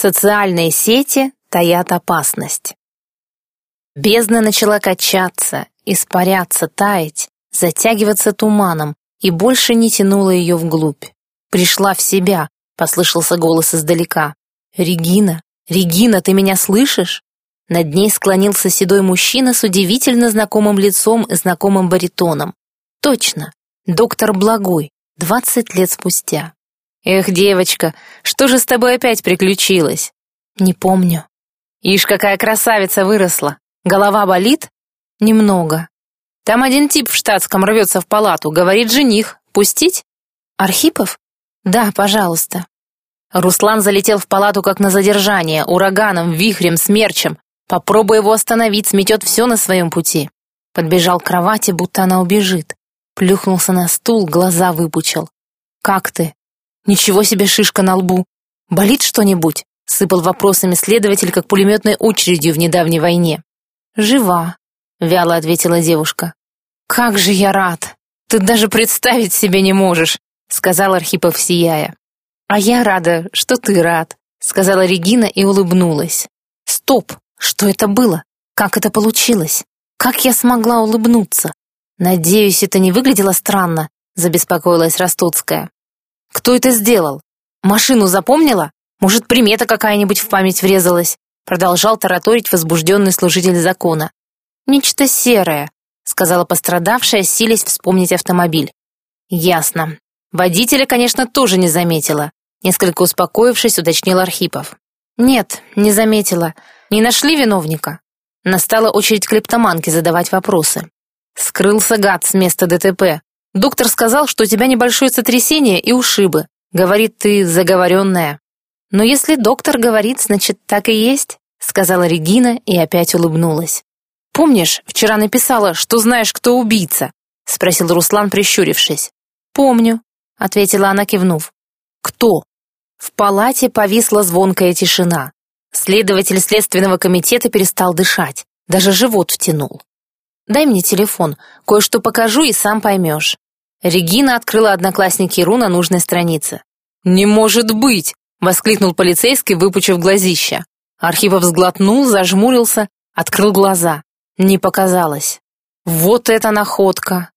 Социальные сети таят опасность. Бездна начала качаться, испаряться, таять, затягиваться туманом и больше не тянула ее вглубь. Пришла в себя, послышался голос издалека. «Регина, Регина, ты меня слышишь?» Над ней склонился седой мужчина с удивительно знакомым лицом и знакомым баритоном. Точно, доктор Благой, двадцать лет спустя. «Эх, девочка, что же с тобой опять приключилось?» «Не помню». «Ишь, какая красавица выросла! Голова болит?» «Немного». «Там один тип в штатском рвется в палату, говорит жених. Пустить?» «Архипов?» «Да, пожалуйста». Руслан залетел в палату как на задержание, ураганом, вихрем, смерчем. Попробуй его остановить, сметет все на своем пути. Подбежал к кровати, будто она убежит. Плюхнулся на стул, глаза выпучил. «Как ты?» «Ничего себе шишка на лбу! Болит что-нибудь?» Сыпал вопросами следователь, как пулеметной очередью в недавней войне. «Жива», — вяло ответила девушка. «Как же я рад! Ты даже представить себе не можешь», — сказал Архипов, сияя. «А я рада, что ты рад», — сказала Регина и улыбнулась. «Стоп! Что это было? Как это получилось? Как я смогла улыбнуться? Надеюсь, это не выглядело странно», — забеспокоилась Ростоцкая. «Кто это сделал? Машину запомнила? Может, примета какая-нибудь в память врезалась?» Продолжал тараторить возбужденный служитель закона. «Нечто серое», — сказала пострадавшая, силясь вспомнить автомобиль. «Ясно. Водителя, конечно, тоже не заметила», — несколько успокоившись, уточнил Архипов. «Нет, не заметила. Не нашли виновника?» Настала очередь клептоманки задавать вопросы. «Скрылся гад с места ДТП. Доктор сказал, что у тебя небольшое сотрясение и ушибы. Говорит, ты заговоренная». «Но если доктор говорит, значит, так и есть», — сказала Регина и опять улыбнулась. «Помнишь, вчера написала, что знаешь, кто убийца?» — спросил Руслан, прищурившись. «Помню», — ответила она, кивнув. «Кто?» В палате повисла звонкая тишина. Следователь Следственного комитета перестал дышать, даже живот втянул. «Дай мне телефон, кое-что покажу и сам поймешь». Регина открыла одноклассники Ру на нужной странице. «Не может быть!» — воскликнул полицейский, выпучив глазища. Архипов сглотнул, зажмурился, открыл глаза. Не показалось. Вот это находка!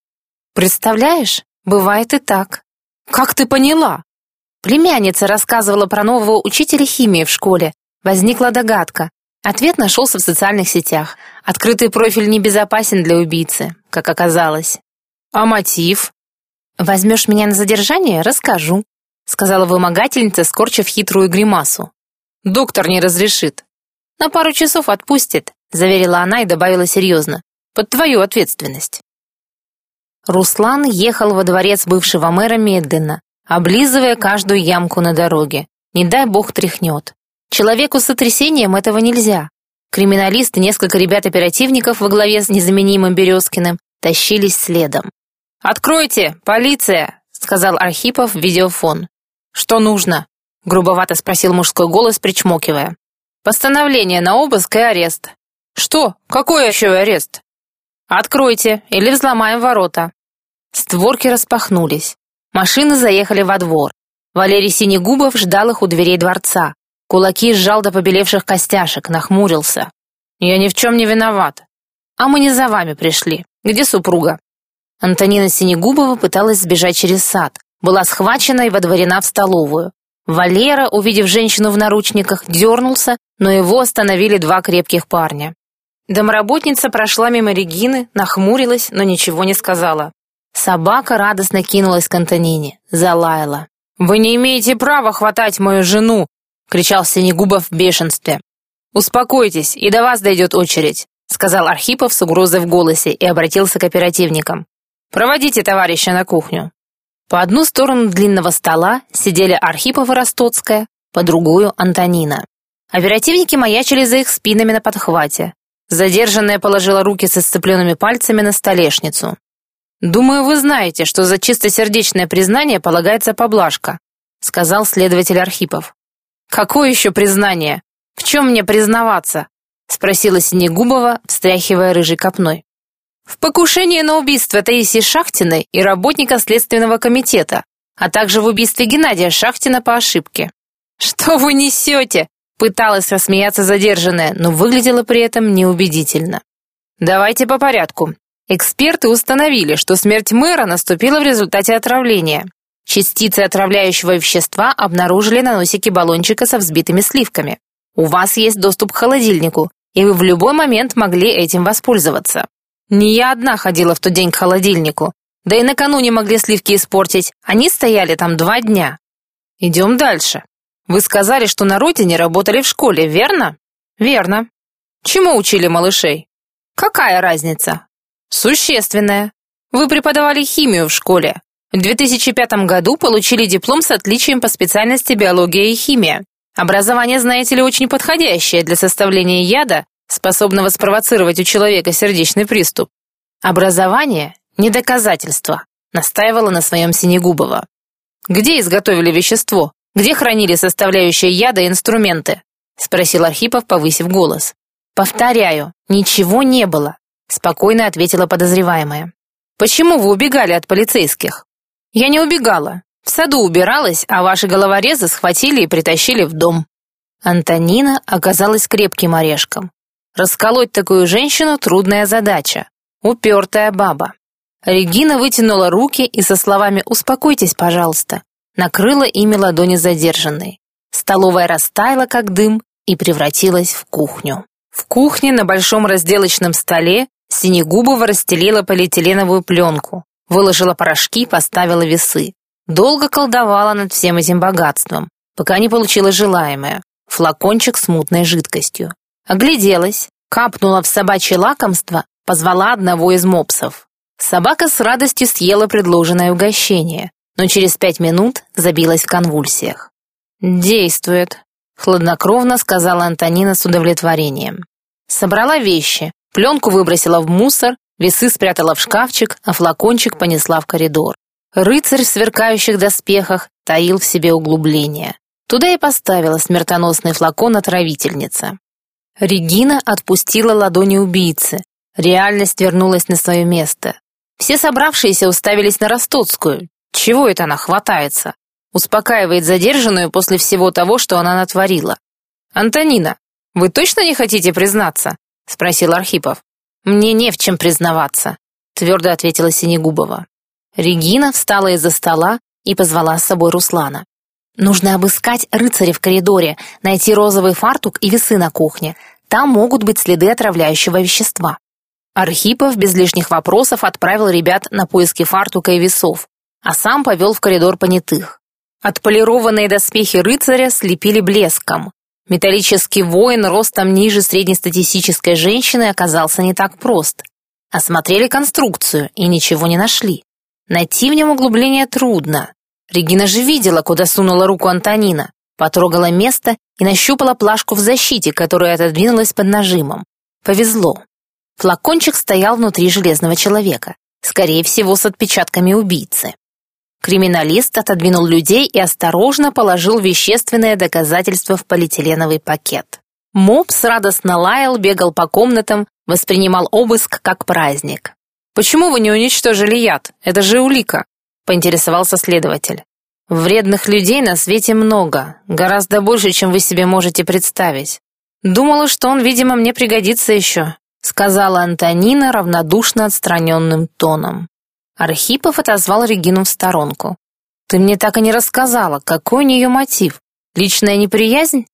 Представляешь, бывает и так. Как ты поняла? Племянница рассказывала про нового учителя химии в школе. Возникла догадка. Ответ нашелся в социальных сетях. Открытый профиль небезопасен для убийцы, как оказалось. А мотив? Возьмешь меня на задержание, расскажу сказала вымогательница, скорчив хитрую гримасу. «Доктор не разрешит». «На пару часов отпустит», — заверила она и добавила серьезно. «Под твою ответственность». Руслан ехал во дворец бывшего мэра медленно, облизывая каждую ямку на дороге. Не дай бог тряхнет. Человеку с сотрясением этого нельзя. Криминалисты, несколько ребят-оперативников во главе с незаменимым Березкиным тащились следом. «Откройте! Полиция!» — сказал Архипов в видеофон. «Что нужно?» — грубовато спросил мужской голос, причмокивая. «Постановление на обыск и арест». «Что? Какой еще арест?» «Откройте, или взломаем ворота». Створки распахнулись. Машины заехали во двор. Валерий Синегубов ждал их у дверей дворца. Кулаки сжал до побелевших костяшек, нахмурился. «Я ни в чем не виноват. А мы не за вами пришли. Где супруга?» Антонина Синегубова пыталась сбежать через сад была схвачена и водворена в столовую. Валера, увидев женщину в наручниках, дернулся, но его остановили два крепких парня. Домработница прошла мимо Регины, нахмурилась, но ничего не сказала. Собака радостно кинулась к Антонине, залаяла. «Вы не имеете права хватать мою жену!» — кричал Синегубов в бешенстве. «Успокойтесь, и до вас дойдет очередь», — сказал Архипов с угрозой в голосе и обратился к оперативникам. «Проводите товарища на кухню». По одну сторону длинного стола сидели Архипов и Ростоцкая, по другую — Антонина. Оперативники маячили за их спинами на подхвате. Задержанная положила руки со сцепленными пальцами на столешницу. «Думаю, вы знаете, что за чистосердечное признание полагается поблажка», сказал следователь Архипов. «Какое еще признание? В чем мне признаваться?» спросила Синегубова, встряхивая рыжей копной. В покушении на убийство Таисии Шахтиной и работника Следственного комитета, а также в убийстве Геннадия Шахтина по ошибке. «Что вы несете?» Пыталась рассмеяться задержанная, но выглядела при этом неубедительно. Давайте по порядку. Эксперты установили, что смерть мэра наступила в результате отравления. Частицы отравляющего вещества обнаружили на носике баллончика со взбитыми сливками. У вас есть доступ к холодильнику, и вы в любой момент могли этим воспользоваться. Не я одна ходила в тот день к холодильнику, да и накануне могли сливки испортить, они стояли там два дня. Идем дальше. Вы сказали, что на родине работали в школе, верно? Верно. Чему учили малышей? Какая разница? Существенная. Вы преподавали химию в школе. В 2005 году получили диплом с отличием по специальности биология и химия. Образование, знаете ли, очень подходящее для составления яда, способного спровоцировать у человека сердечный приступ. Образование – не доказательство, настаивала на своем Синегубова. Где изготовили вещество? Где хранили составляющие яда и инструменты? Спросил Архипов, повысив голос. Повторяю, ничего не было, спокойно ответила подозреваемая. Почему вы убегали от полицейских? Я не убегала. В саду убиралась, а ваши головорезы схватили и притащили в дом. Антонина оказалась крепким орешком. Расколоть такую женщину – трудная задача. Упертая баба. Регина вытянула руки и со словами «Успокойтесь, пожалуйста», накрыла ими ладони задержанной. Столовая растаяла, как дым, и превратилась в кухню. В кухне на большом разделочном столе Синегубова расстелила полиэтиленовую пленку, выложила порошки, поставила весы. Долго колдовала над всем этим богатством, пока не получила желаемое – флакончик с мутной жидкостью. Огляделась, капнула в собачье лакомство, позвала одного из мопсов. Собака с радостью съела предложенное угощение, но через пять минут забилась в конвульсиях. «Действует», — хладнокровно сказала Антонина с удовлетворением. Собрала вещи, пленку выбросила в мусор, весы спрятала в шкафчик, а флакончик понесла в коридор. Рыцарь в сверкающих доспехах таил в себе углубление. Туда и поставила смертоносный флакон отравительница. Регина отпустила ладони убийцы. Реальность вернулась на свое место. Все собравшиеся уставились на Ростоцкую. Чего это она хватается? Успокаивает задержанную после всего того, что она натворила. «Антонина, вы точно не хотите признаться?» — спросил Архипов. «Мне не в чем признаваться», — твердо ответила Синегубова. Регина встала из-за стола и позвала с собой Руслана. «Нужно обыскать рыцаря в коридоре, найти розовый фартук и весы на кухне. Там могут быть следы отравляющего вещества». Архипов без лишних вопросов отправил ребят на поиски фартука и весов, а сам повел в коридор понятых. Отполированные доспехи рыцаря слепили блеском. Металлический воин ростом ниже среднестатистической женщины оказался не так прост. Осмотрели конструкцию и ничего не нашли. Найти в нем углубление трудно. Регина же видела, куда сунула руку Антонина, потрогала место и нащупала плашку в защите, которая отодвинулась под нажимом. Повезло. Флакончик стоял внутри железного человека, скорее всего, с отпечатками убийцы. Криминалист отодвинул людей и осторожно положил вещественное доказательство в полиэтиленовый пакет. Мопс радостно лаял, бегал по комнатам, воспринимал обыск как праздник. «Почему вы не уничтожили яд? Это же улика», — поинтересовался следователь. «Вредных людей на свете много, гораздо больше, чем вы себе можете представить. Думала, что он, видимо, мне пригодится еще», — сказала Антонина равнодушно отстраненным тоном. Архипов отозвал Регину в сторонку. «Ты мне так и не рассказала, какой у нее мотив? Личная неприязнь?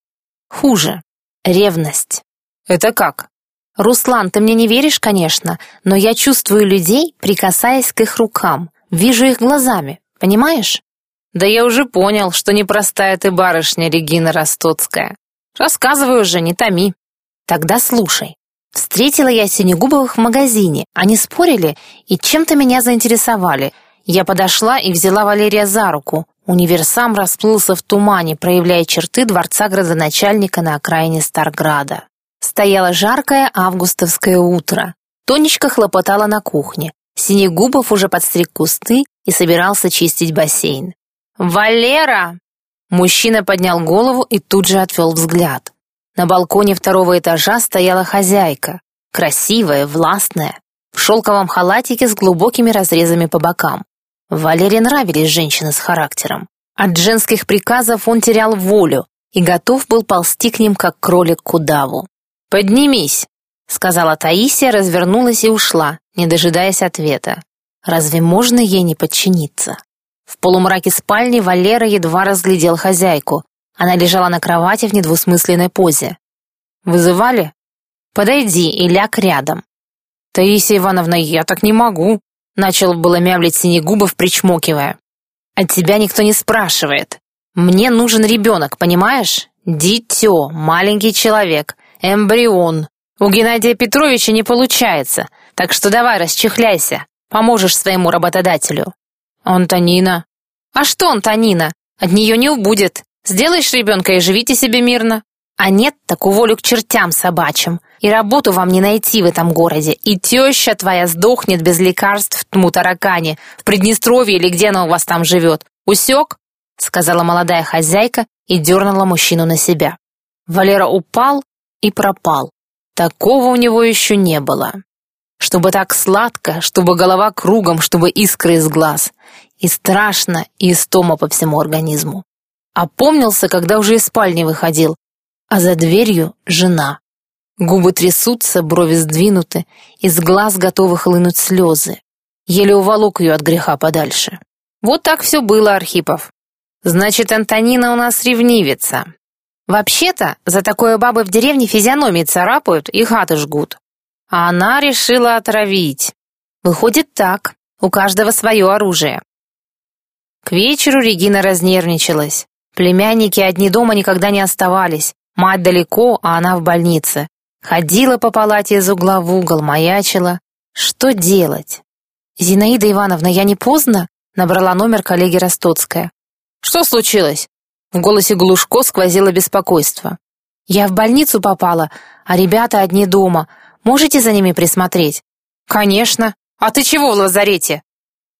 Хуже. Ревность». «Это как?» «Руслан, ты мне не веришь, конечно, но я чувствую людей, прикасаясь к их рукам, вижу их глазами, понимаешь?» «Да я уже понял, что непростая ты барышня, Регина Ростоцкая. Рассказывай уже, не томи». «Тогда слушай. Встретила я Синегубовых в магазине, они спорили и чем-то меня заинтересовали. Я подошла и взяла Валерия за руку. Универсам расплылся в тумане, проявляя черты дворца градоначальника на окраине Старграда. Стояло жаркое августовское утро. Тонечка хлопотала на кухне. Синегубов уже подстриг кусты и собирался чистить бассейн. «Валера!» Мужчина поднял голову и тут же отвел взгляд. На балконе второго этажа стояла хозяйка, красивая, властная, в шелковом халатике с глубокими разрезами по бокам. Валере нравились женщины с характером. От женских приказов он терял волю, и готов был ползти к ним, как кролик к удаву. «Поднимись!» — сказала Таисия, развернулась и ушла, не дожидаясь ответа. Разве можно ей не подчиниться? В полумраке спальни Валера едва разглядел хозяйку. Она лежала на кровати в недвусмысленной позе. «Вызывали?» «Подойди и ляг рядом». «Таисия Ивановна, я так не могу», — начал было мямлить Синегубов, причмокивая. «От тебя никто не спрашивает. Мне нужен ребенок, понимаешь? Дитё, маленький человек, эмбрион. У Геннадия Петровича не получается, так что давай расчехляйся, поможешь своему работодателю». «Антонина». «А что Антонина? От нее не убудет. Сделаешь ребенка и живите себе мирно. А нет, так уволю к чертям собачьим. И работу вам не найти в этом городе. И теща твоя сдохнет без лекарств в тму таракане, в Приднестровье или где она у вас там живет. Усек?» Сказала молодая хозяйка и дернула мужчину на себя. Валера упал и пропал. Такого у него еще не было. Чтобы так сладко, чтобы голова кругом, чтобы искры из глаз. И страшно, и истома по всему организму. Опомнился, когда уже из спальни выходил, а за дверью жена. Губы трясутся, брови сдвинуты, из глаз готовы хлынуть слезы. Еле уволок ее от греха подальше. Вот так все было, Архипов. Значит, Антонина у нас ревнивица. Вообще-то, за такое бабы в деревне физиономии царапают и хаты жгут. А она решила отравить. Выходит так, у каждого свое оружие. К вечеру Регина разнервничалась. Племянники одни дома никогда не оставались. Мать далеко, а она в больнице. Ходила по палате из угла в угол, маячила. Что делать? «Зинаида Ивановна, я не поздно?» Набрала номер коллеги Ростоцкая. «Что случилось?» В голосе Глушко сквозило беспокойство. «Я в больницу попала, а ребята одни дома. Можете за ними присмотреть?» «Конечно. А ты чего в лазарете?»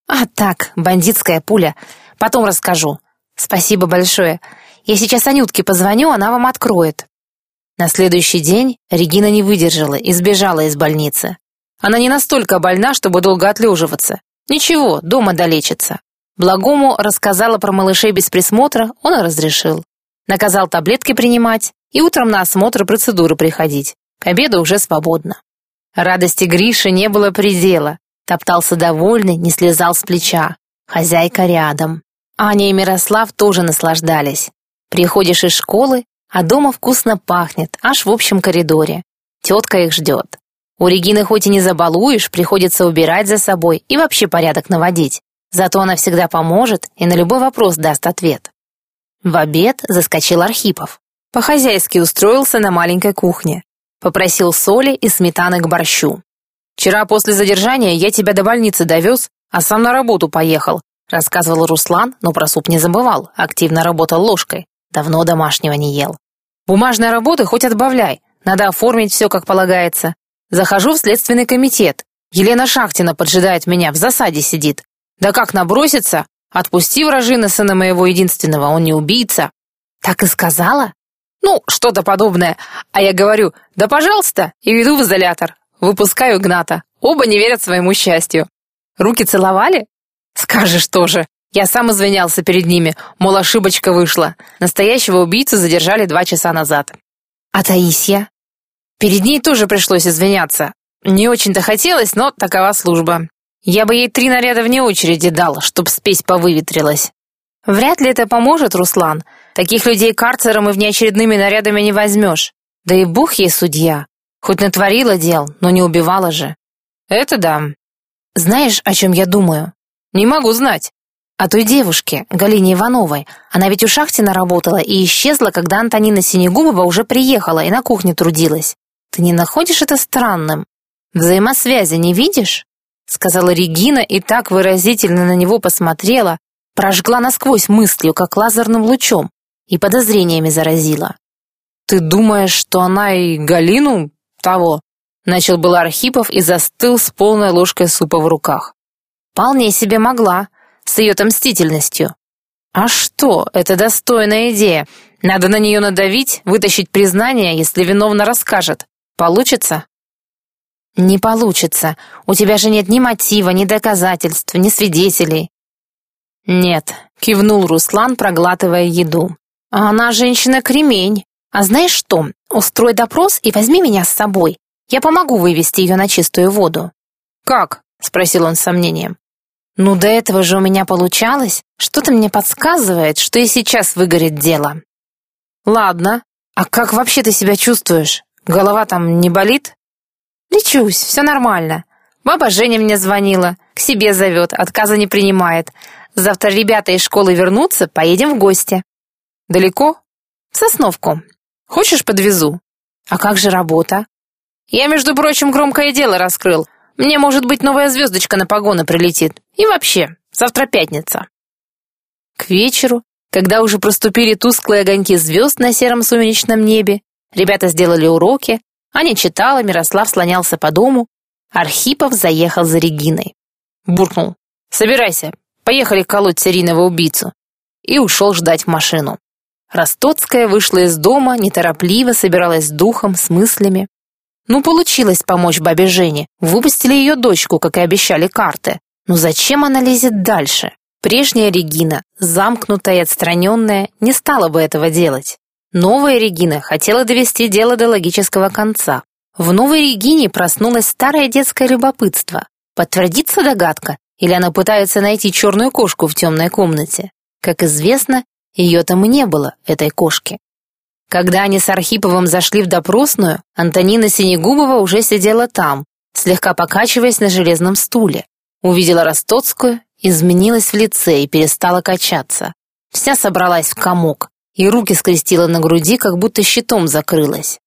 «А так, бандитская пуля. Потом расскажу. Спасибо большое. Я сейчас Анютке позвоню, она вам откроет». На следующий день Регина не выдержала и сбежала из больницы. Она не настолько больна, чтобы долго отлеживаться. Ничего, дома долечится. Благому рассказала про малышей без присмотра, он разрешил. Наказал таблетки принимать и утром на осмотр процедуры приходить. К обеду уже свободно. Радости Гриши не было предела. Топтался довольный, не слезал с плеча. Хозяйка рядом. Аня и Мирослав тоже наслаждались. Приходишь из школы, а дома вкусно пахнет, аж в общем коридоре. Тетка их ждет. У Регины хоть и не забалуешь, приходится убирать за собой и вообще порядок наводить. Зато она всегда поможет и на любой вопрос даст ответ. В обед заскочил Архипов. По-хозяйски устроился на маленькой кухне. Попросил соли и сметаны к борщу. «Вчера после задержания я тебя до больницы довез, а сам на работу поехал», рассказывал Руслан, но про суп не забывал, активно работал ложкой. Давно домашнего не ел. Бумажной работы хоть отбавляй. Надо оформить все, как полагается. Захожу в следственный комитет. Елена Шахтина поджидает меня, в засаде сидит. Да как набросится? Отпусти вражина сына моего единственного, он не убийца. Так и сказала? Ну, что-то подобное. А я говорю, да пожалуйста, и веду в изолятор. Выпускаю Гната. Оба не верят своему счастью. Руки целовали? Скажешь тоже. Я сам извинялся перед ними, мол, ошибочка вышла. Настоящего убийцу задержали два часа назад. А Таисия? Перед ней тоже пришлось извиняться. Не очень-то хотелось, но такова служба. Я бы ей три наряда вне очереди дал, чтоб спесь повыветрилась. Вряд ли это поможет, Руслан. Таких людей карцером и внеочередными нарядами не возьмешь. Да и бух ей судья. Хоть натворила дел, но не убивала же. Это да. Знаешь, о чем я думаю? Не могу знать. О той девушке, Галине Ивановой. Она ведь у Шахтина работала и исчезла, когда Антонина Синегубова уже приехала и на кухне трудилась. Ты не находишь это странным? Взаимосвязи не видишь? Сказала Регина и так выразительно на него посмотрела, прожгла насквозь мыслью, как лазерным лучом, и подозрениями заразила. «Ты думаешь, что она и Галину того?» Начал был Архипов и застыл с полной ложкой супа в руках. «Вполне себе могла», с ее-то мстительностью. А что, это достойная идея. Надо на нее надавить, вытащить признание, если виновно расскажет. Получится? Не получится. У тебя же нет ни мотива, ни доказательств, ни свидетелей. Нет, кивнул Руслан, проглатывая еду. А она женщина-кремень. А знаешь что, устрой допрос и возьми меня с собой. Я помогу вывести ее на чистую воду». «Как?» — спросил он с сомнением. «Ну, до этого же у меня получалось. Что-то мне подсказывает, что и сейчас выгорит дело». «Ладно. А как вообще ты себя чувствуешь? Голова там не болит?» «Лечусь, все нормально. Баба Женя мне звонила, к себе зовет, отказа не принимает. Завтра ребята из школы вернутся, поедем в гости». «Далеко?» «В Сосновку. Хочешь, подвезу?» «А как же работа?» «Я, между прочим, громкое дело раскрыл. Мне, может быть, новая звездочка на погоны прилетит. И вообще, завтра пятница». К вечеру, когда уже проступили тусклые огоньки звезд на сером сумеречном небе, ребята сделали уроки, Аня читала, Мирослав слонялся по дому, Архипов заехал за Региной. Буркнул. «Собирайся, поехали колоть серийного убийцу». И ушел ждать машину. Ростоцкая вышла из дома, неторопливо собиралась с духом, с мыслями. Ну, получилось помочь бабе Жене. Выпустили ее дочку, как и обещали карты. Но зачем она лезет дальше? Прежняя Регина, замкнутая и отстраненная, не стала бы этого делать. Новая Регина хотела довести дело до логического конца. В новой Регине проснулось старое детское любопытство. Подтвердится догадка, или она пытается найти черную кошку в темной комнате? Как известно, ее там и не было, этой кошки. Когда они с Архиповым зашли в допросную, Антонина Синегубова уже сидела там, слегка покачиваясь на железном стуле. Увидела Ростоцкую, изменилась в лице и перестала качаться. Вся собралась в комок и руки скрестила на груди, как будто щитом закрылась.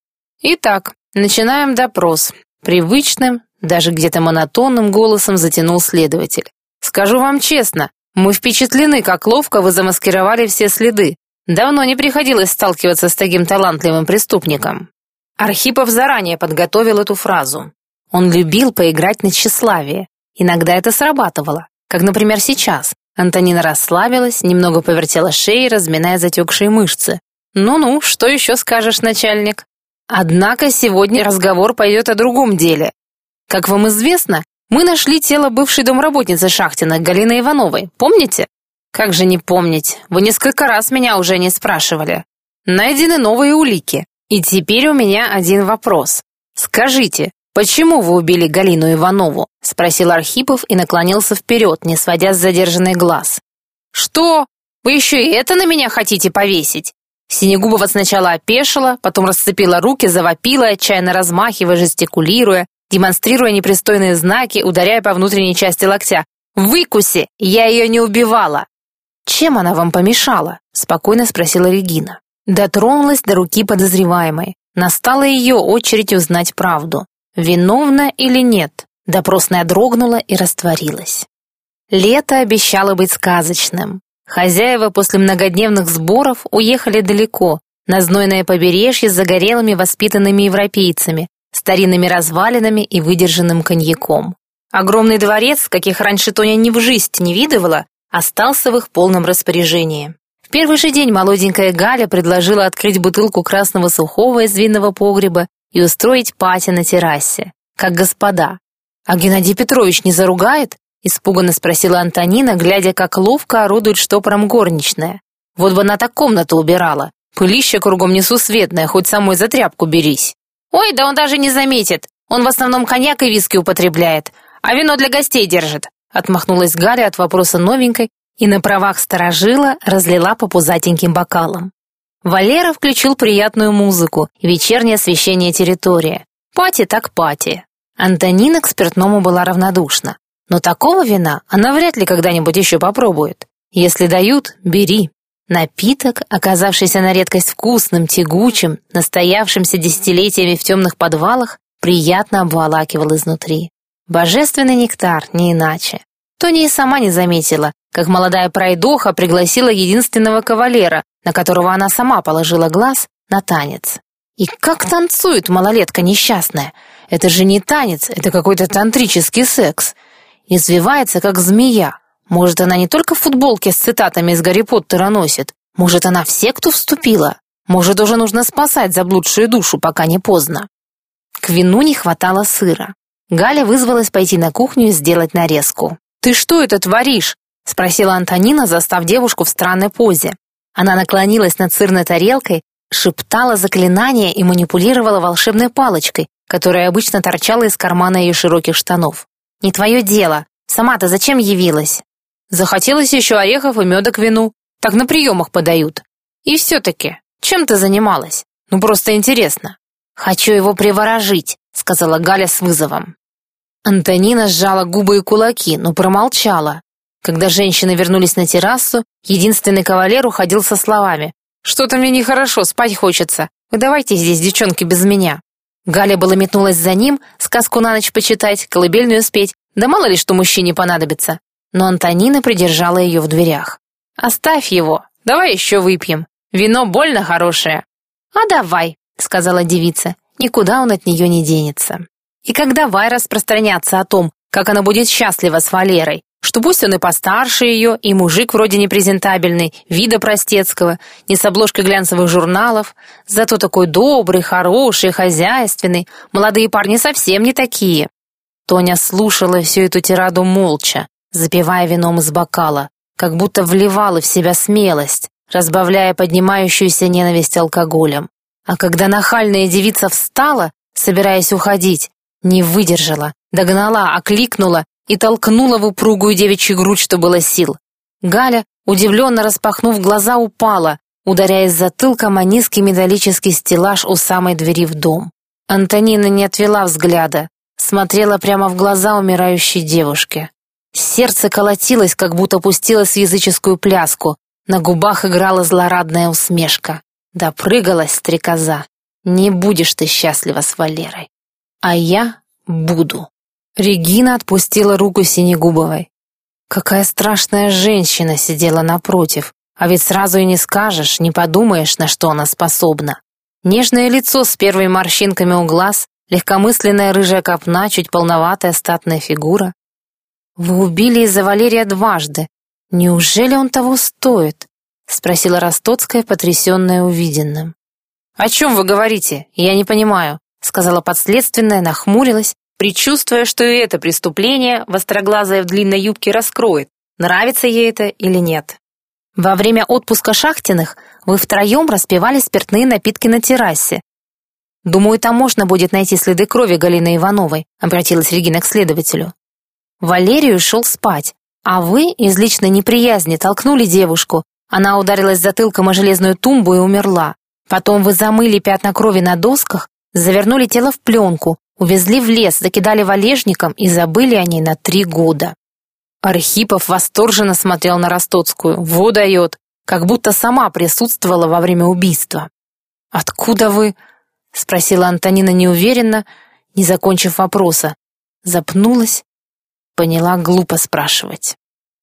Итак, начинаем допрос. Привычным, даже где-то монотонным голосом затянул следователь. Скажу вам честно, мы впечатлены, как ловко вы замаскировали все следы. Давно не приходилось сталкиваться с таким талантливым преступником. Архипов заранее подготовил эту фразу. Он любил поиграть на тщеславие. Иногда это срабатывало, как, например, сейчас. Антонина расслабилась, немного повертела шеей, разминая затекшие мышцы. «Ну-ну, что еще скажешь, начальник?» Однако сегодня разговор пойдет о другом деле. Как вам известно, мы нашли тело бывшей домработницы Шахтина, Галины Ивановой. Помните? Как же не помнить? Вы несколько раз меня уже не спрашивали. Найдены новые улики. И теперь у меня один вопрос. Скажите, почему вы убили Галину Иванову? Спросил Архипов и наклонился вперед, не сводя с задержанный глаз. Что? Вы еще и это на меня хотите повесить? Синегубова сначала опешила, потом расцепила руки, завопила, отчаянно размахивая, жестикулируя, демонстрируя непристойные знаки, ударяя по внутренней части локтя. «Выкуси! Я ее не убивала!» «Чем она вам помешала?» — спокойно спросила Регина. Дотронулась до руки подозреваемой. Настала ее очередь узнать правду. Виновна или нет? Допросная дрогнула и растворилась. Лето обещало быть сказочным. Хозяева после многодневных сборов уехали далеко, на знойное побережье с загорелыми воспитанными европейцами, старинными развалинами и выдержанным коньяком. Огромный дворец, каких раньше Тоня ни в жизнь не видывала, остался в их полном распоряжении. В первый же день молоденькая Галя предложила открыть бутылку красного сухого из винного погреба и устроить пати на террасе, как господа. «А Геннадий Петрович не заругает?» — испуганно спросила Антонина, глядя, как ловко орудует штопором горничная. «Вот бы она так комнату убирала. Пылище кругом несусветное, хоть самой за тряпку берись». «Ой, да он даже не заметит. Он в основном коньяк и виски употребляет, а вино для гостей держит. Отмахнулась Галя от вопроса новенькой и на правах сторожила разлила по пузатеньким бокалам. Валера включил приятную музыку, вечернее освещение территории. Пати так пати. Антонина к спиртному была равнодушна. Но такого вина она вряд ли когда-нибудь еще попробует. Если дают, бери. Напиток, оказавшийся на редкость вкусным, тягучим, настоявшимся десятилетиями в темных подвалах, приятно обволакивал изнутри. Божественный нектар, не иначе. Тони и сама не заметила, как молодая пройдоха пригласила единственного кавалера, на которого она сама положила глаз, на танец. И как танцует малолетка несчастная. Это же не танец, это какой-то тантрический секс. Извивается, как змея. Может, она не только в футболке с цитатами из Гарри Поттера носит. Может, она в секту вступила. Может, уже нужно спасать заблудшую душу, пока не поздно. К вину не хватало сыра. Галя вызвалась пойти на кухню и сделать нарезку. «Ты что это творишь?» — спросила Антонина, застав девушку в странной позе. Она наклонилась над сырной тарелкой, шептала заклинания и манипулировала волшебной палочкой, которая обычно торчала из кармана ее широких штанов. «Не твое дело. Сама-то зачем явилась?» «Захотелось еще орехов и меда к вину. Так на приемах подают. И все-таки, чем ты занималась? Ну, просто интересно». «Хочу его приворожить», — сказала Галя с вызовом. Антонина сжала губы и кулаки, но промолчала. Когда женщины вернулись на террасу, единственный кавалер уходил со словами «Что-то мне нехорошо, спать хочется. Вы давайте здесь, девчонки, без меня». Галя было метнулась за ним, сказку на ночь почитать, колыбельную спеть, да мало ли что мужчине понадобится. Но Антонина придержала ее в дверях. «Оставь его, давай еще выпьем. Вино больно хорошее». «А давай», — сказала девица, никуда он от нее не денется. И когда Вай распространяться о том, как она будет счастлива с Валерой, что пусть он и постарше ее, и мужик вроде непрезентабельный, вида простецкого, не с обложкой глянцевых журналов, зато такой добрый, хороший, хозяйственный, молодые парни совсем не такие. Тоня слушала всю эту тираду молча, запивая вином из бокала, как будто вливала в себя смелость, разбавляя поднимающуюся ненависть алкоголем. А когда нахальная девица встала, собираясь уходить, не выдержала, догнала, окликнула и толкнула в упругую девичью грудь, что было сил. Галя, удивленно распахнув глаза, упала, ударяясь затылком о низкий металлический стеллаж у самой двери в дом. Антонина не отвела взгляда, смотрела прямо в глаза умирающей девушке. Сердце колотилось, как будто пустилось в языческую пляску, на губах играла злорадная усмешка. Допрыгалась стрекоза. Не будешь ты счастлива с Валерой. А я буду. Регина отпустила руку Синегубовой. Какая страшная женщина сидела напротив, а ведь сразу и не скажешь, не подумаешь, на что она способна. Нежное лицо с первыми морщинками у глаз, легкомысленная рыжая копна, чуть полноватая статная фигура. «Вы убили из-за Валерия дважды. Неужели он того стоит?» — спросила Ростоцкая, потрясенная увиденным. «О чем вы говорите? Я не понимаю сказала подследственная, нахмурилась, предчувствуя, что и это преступление востроглазая в длинной юбке раскроет, нравится ей это или нет. Во время отпуска Шахтиных вы втроем распивали спиртные напитки на террасе. Думаю, там можно будет найти следы крови Галины Ивановой, обратилась Регина к следователю. Валерию шел спать, а вы из личной неприязни толкнули девушку. Она ударилась затылком о железную тумбу и умерла. Потом вы замыли пятна крови на досках, Завернули тело в пленку, увезли в лес, закидали валежником и забыли о ней на три года. Архипов восторженно смотрел на Ростоцкую. Во дает, как будто сама присутствовала во время убийства. «Откуда вы?» — спросила Антонина неуверенно, не закончив вопроса. Запнулась, поняла глупо спрашивать.